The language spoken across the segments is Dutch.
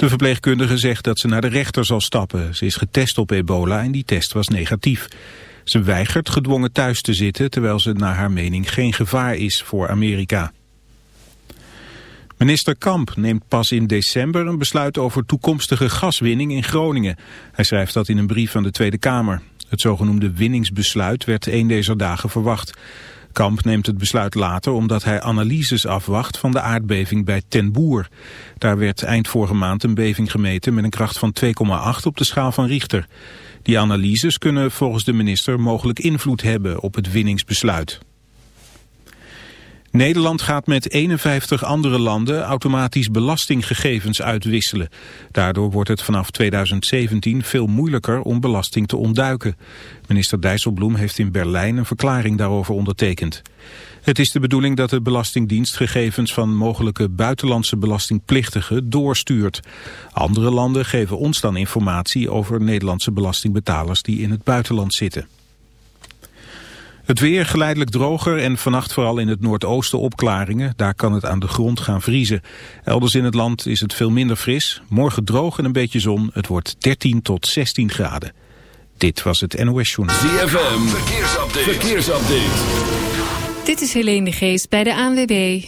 De verpleegkundige zegt dat ze naar de rechter zal stappen. Ze is getest op ebola en die test was negatief. Ze weigert gedwongen thuis te zitten, terwijl ze naar haar mening geen gevaar is voor Amerika. Minister Kamp neemt pas in december een besluit over toekomstige gaswinning in Groningen. Hij schrijft dat in een brief van de Tweede Kamer. Het zogenoemde winningsbesluit werd een deze dagen verwacht. Kamp neemt het besluit later omdat hij analyses afwacht van de aardbeving bij Ten Boer. Daar werd eind vorige maand een beving gemeten met een kracht van 2,8 op de schaal van Richter. Die analyses kunnen volgens de minister mogelijk invloed hebben op het winningsbesluit. Nederland gaat met 51 andere landen automatisch belastinggegevens uitwisselen. Daardoor wordt het vanaf 2017 veel moeilijker om belasting te ontduiken. Minister Dijsselbloem heeft in Berlijn een verklaring daarover ondertekend. Het is de bedoeling dat de Belastingdienst gegevens van mogelijke buitenlandse belastingplichtigen doorstuurt. Andere landen geven ons dan informatie over Nederlandse belastingbetalers die in het buitenland zitten. Het weer geleidelijk droger en vannacht vooral in het noordoosten opklaringen. Daar kan het aan de grond gaan vriezen. Elders in het land is het veel minder fris. Morgen droog en een beetje zon. Het wordt 13 tot 16 graden. Dit was het NOS Journal. ZFM, verkeersupdate. verkeersupdate. Dit is Helene de Geest bij de ANWB.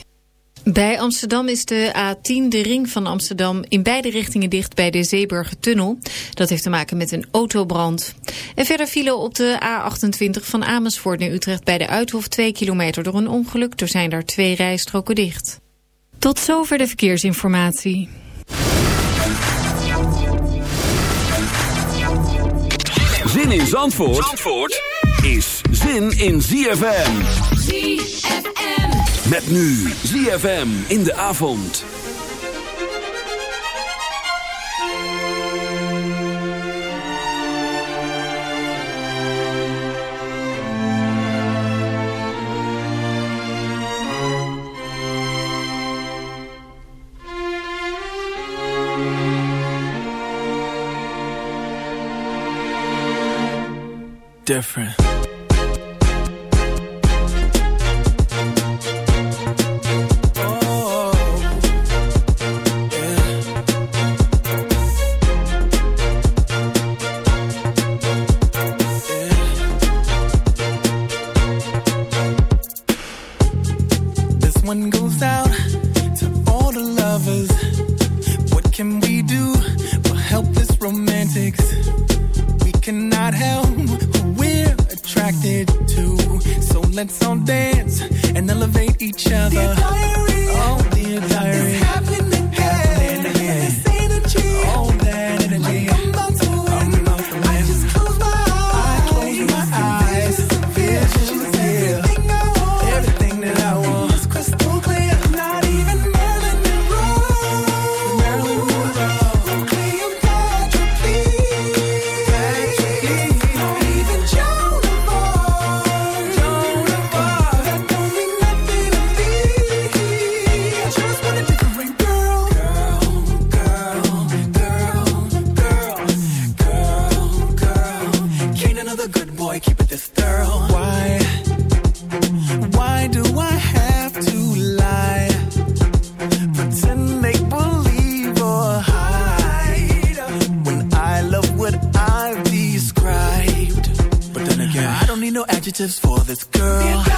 Bij Amsterdam is de A10, de ring van Amsterdam, in beide richtingen dicht bij de Zeeburgertunnel. Dat heeft te maken met een autobrand. En verder vielen op de A28 van Amersfoort naar Utrecht bij de Uithof 2 kilometer door een ongeluk. Er zijn daar twee rijstroken dicht. Tot zover de verkeersinformatie. Zin in Zandvoort, Zandvoort? is zin in ZFM. ZFM. Met nu ZFM in de avond. Different. for this girl.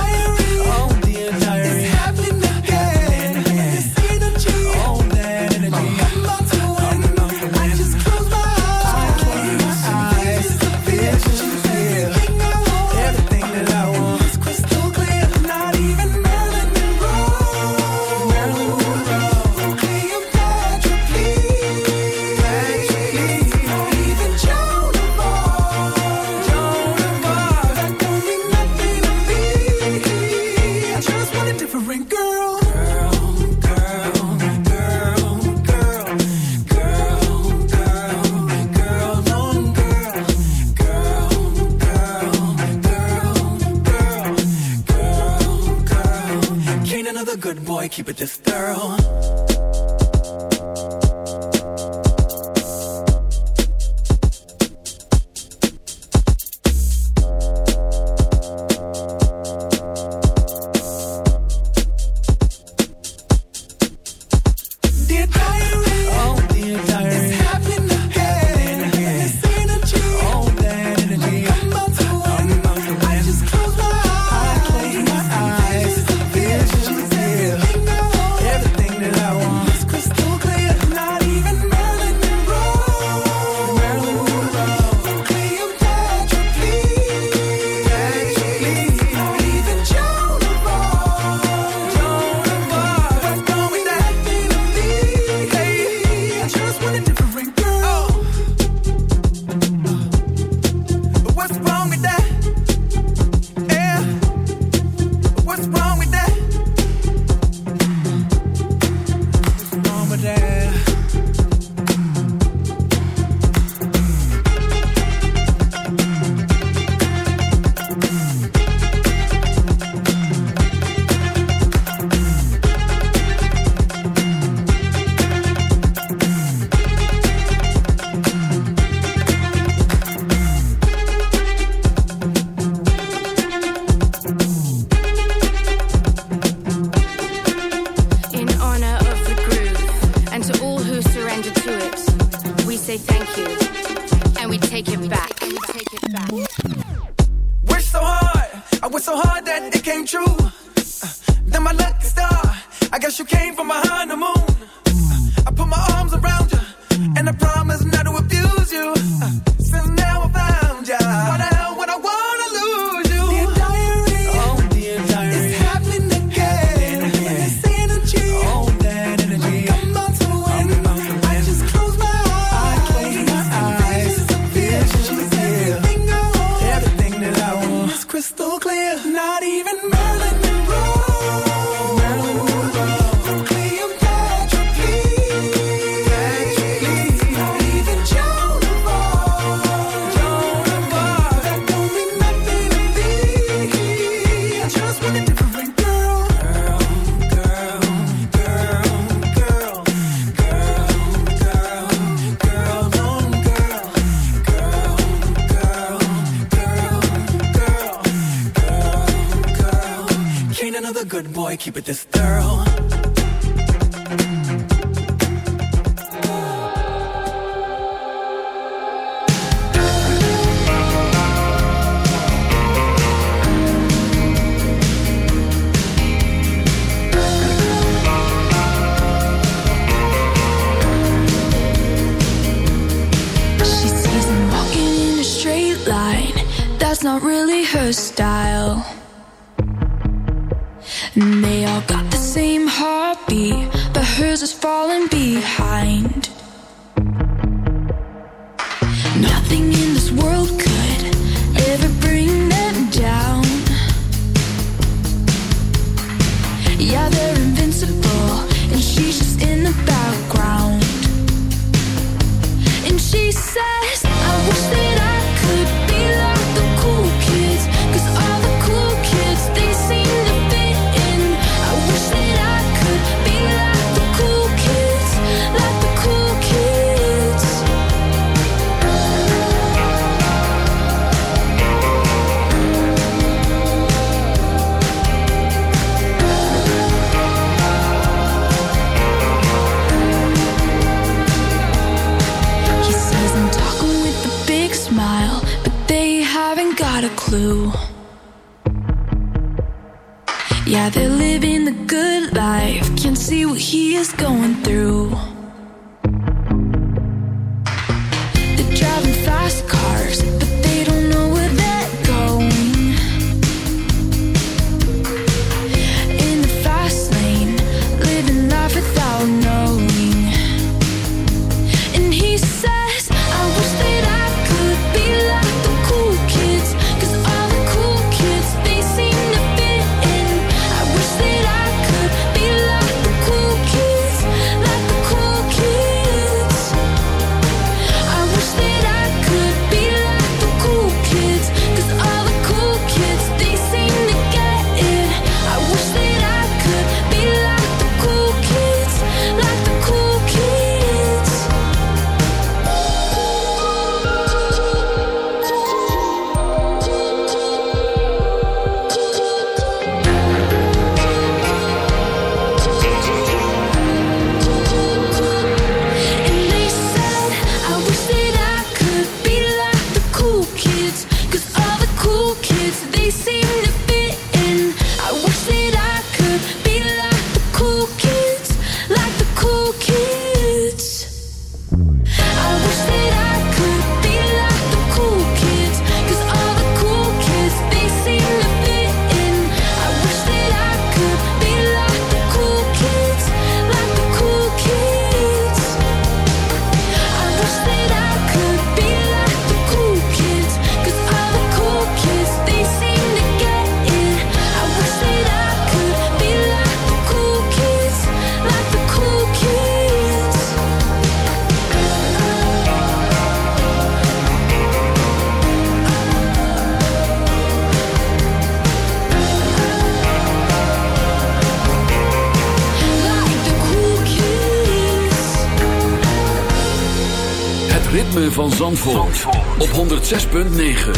keep it this thorough. Walking in a straight line. That's Not really her style 6.9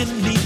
can be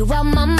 you out my mind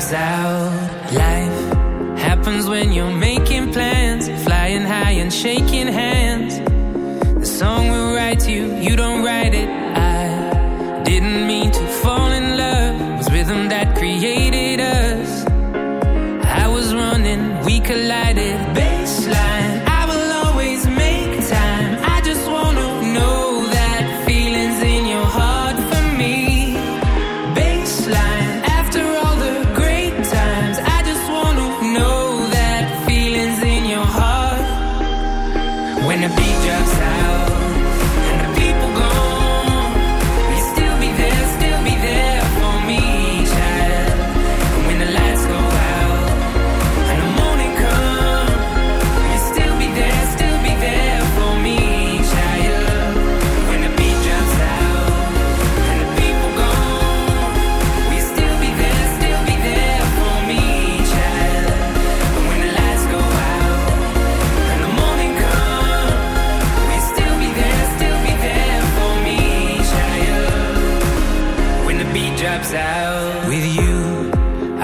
vibes out.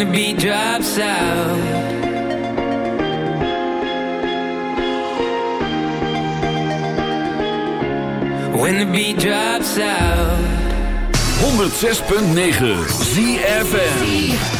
the beat drops out. When the beat drops out. 106.9 ZFN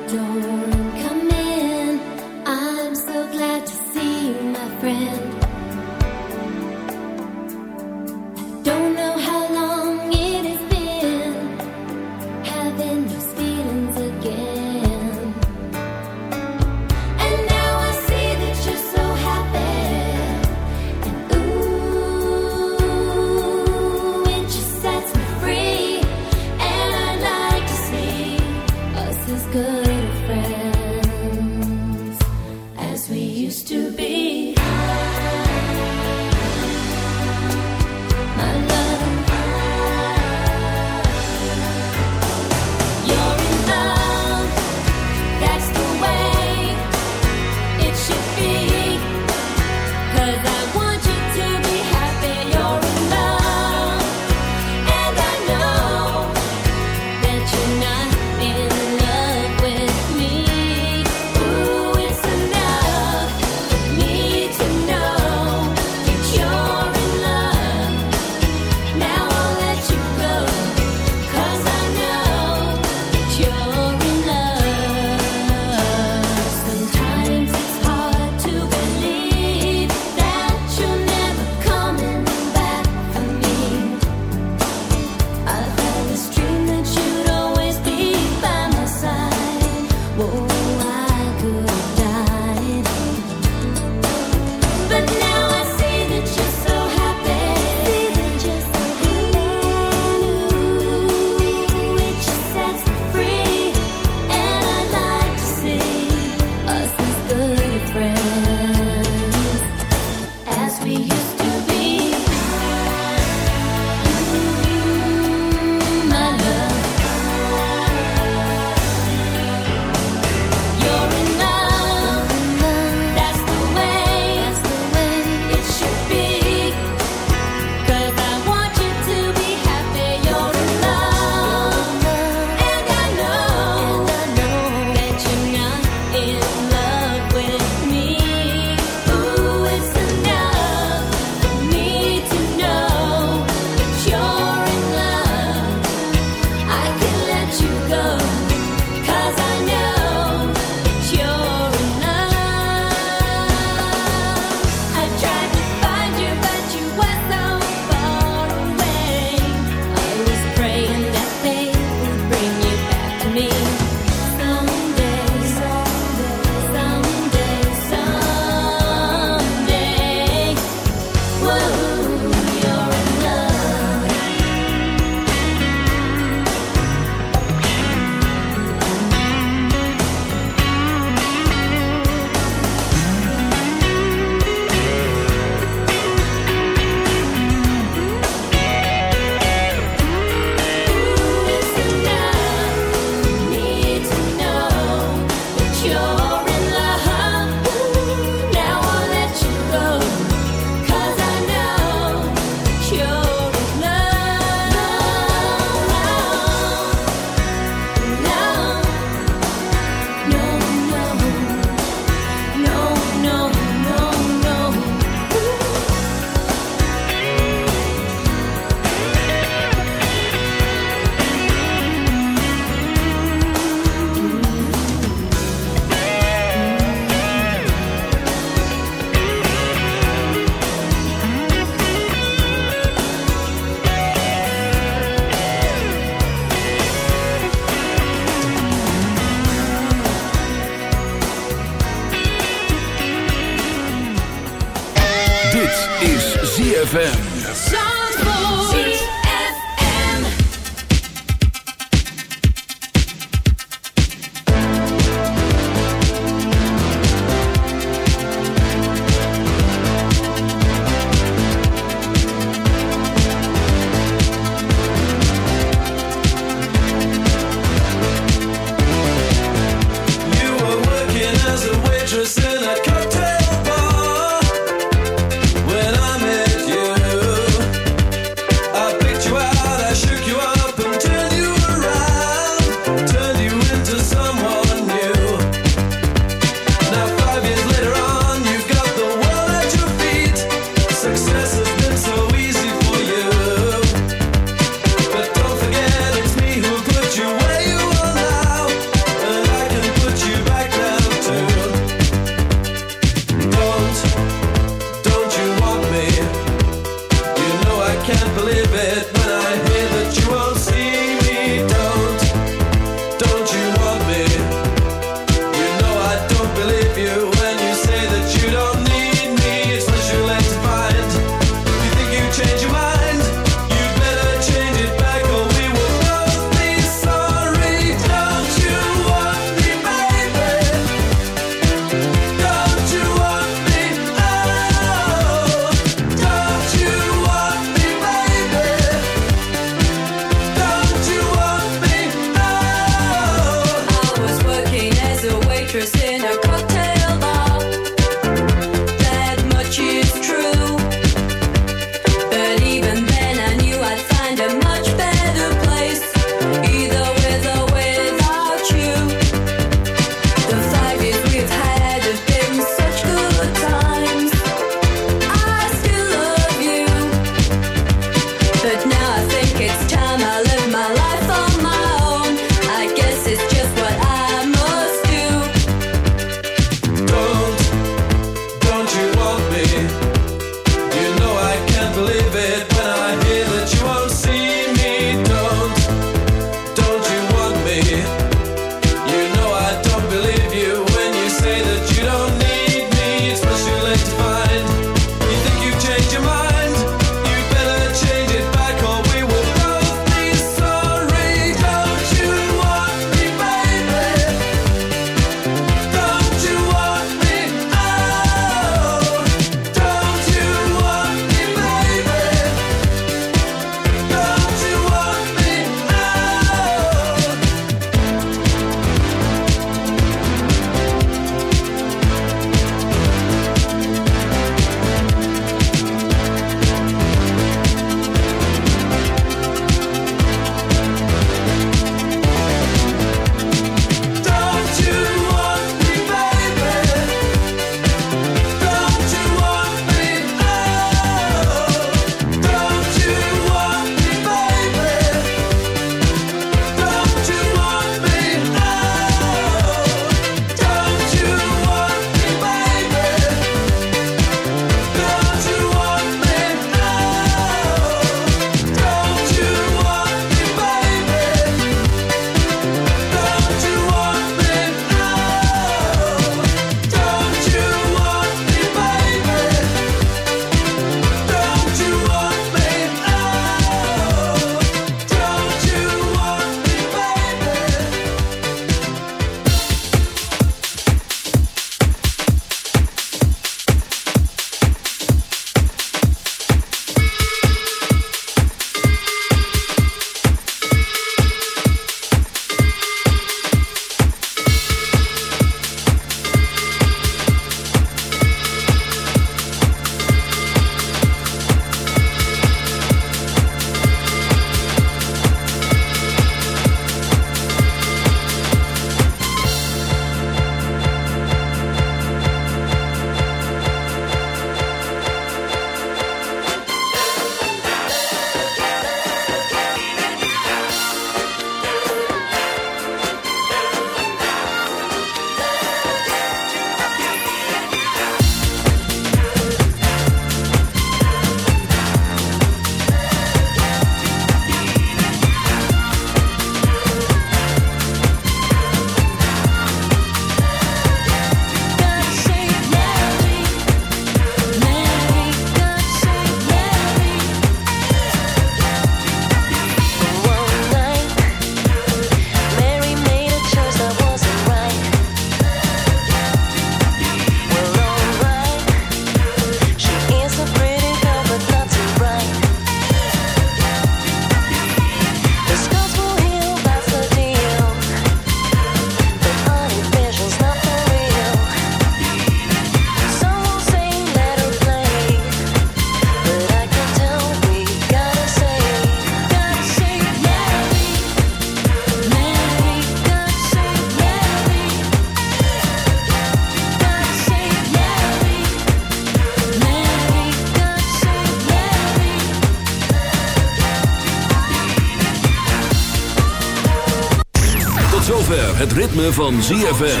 ritme van ZFM.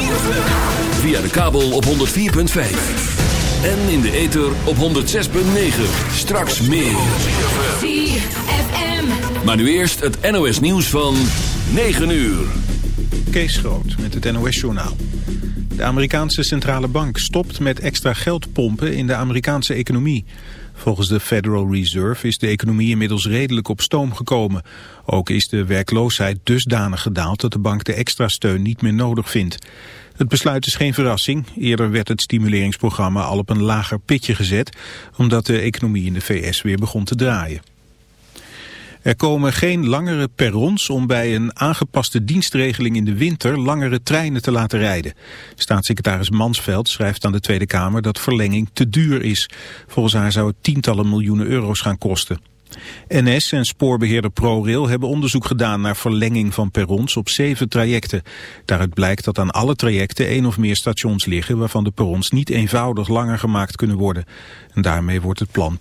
Via de kabel op 104.5. En in de ether op 106.9. Straks meer. ZFM. Maar nu eerst het NOS nieuws van 9 uur. Kees Groot met het NOS-journaal. De Amerikaanse centrale bank stopt met extra geld pompen in de Amerikaanse economie. Volgens de Federal Reserve is de economie inmiddels redelijk op stoom gekomen. Ook is de werkloosheid dusdanig gedaald dat de bank de extra steun niet meer nodig vindt. Het besluit is geen verrassing. Eerder werd het stimuleringsprogramma al op een lager pitje gezet... omdat de economie in de VS weer begon te draaien. Er komen geen langere perrons om bij een aangepaste dienstregeling in de winter langere treinen te laten rijden. Staatssecretaris Mansveld schrijft aan de Tweede Kamer dat verlenging te duur is. Volgens haar zou het tientallen miljoenen euro's gaan kosten. NS en spoorbeheerder ProRail hebben onderzoek gedaan naar verlenging van perrons op zeven trajecten. Daaruit blijkt dat aan alle trajecten één of meer stations liggen waarvan de perrons niet eenvoudig langer gemaakt kunnen worden. En daarmee wordt het plan